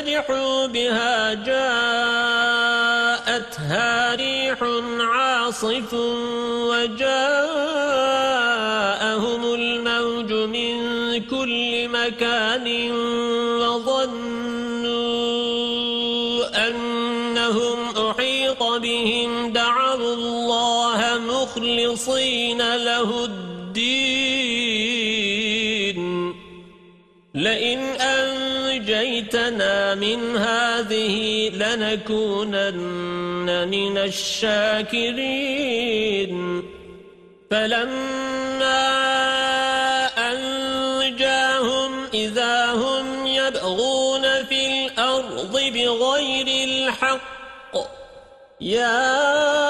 وَفَرِحُوا بِهَا جَاءَتْهَا رِيحٌ عَاصِفٌ وَجَاءَهُمُ الْمَوْجُ مِنْ كُلِّ مَكَانٍ وَظَنُّوا أَنَّهُمْ أُحِيطَ بِهِمْ دَعَوُا اللَّهَ مُخْلِصِينَ لَهُ الدِّينَ. لَئِنْ أَنْجَيْتَنَا مِنْ هَذِهِ لَنَكُونَنَّ مِنَ الشَّاكِرِينَ فَلَمَّا أَنْجَاهُمْ إِذَا هُمْ يَبْغُونَ فِي الْأَرْضِ بِغَيْرِ الْحَقِّ يَا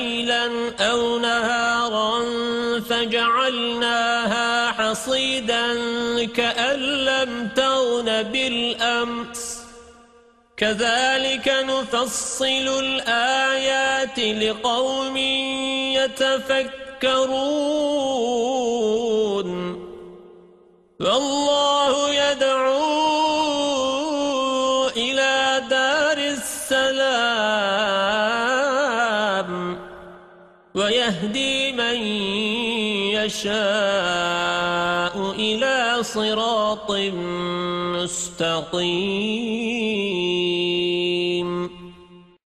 ليلا أو نهارا فجعلناها حصيدا كأن لم تغن بالأمس. كذلك نفصل الآيات لقوم يتفكرون. والله يدعو ويهدي من يشاء إلى صراط مستقيم.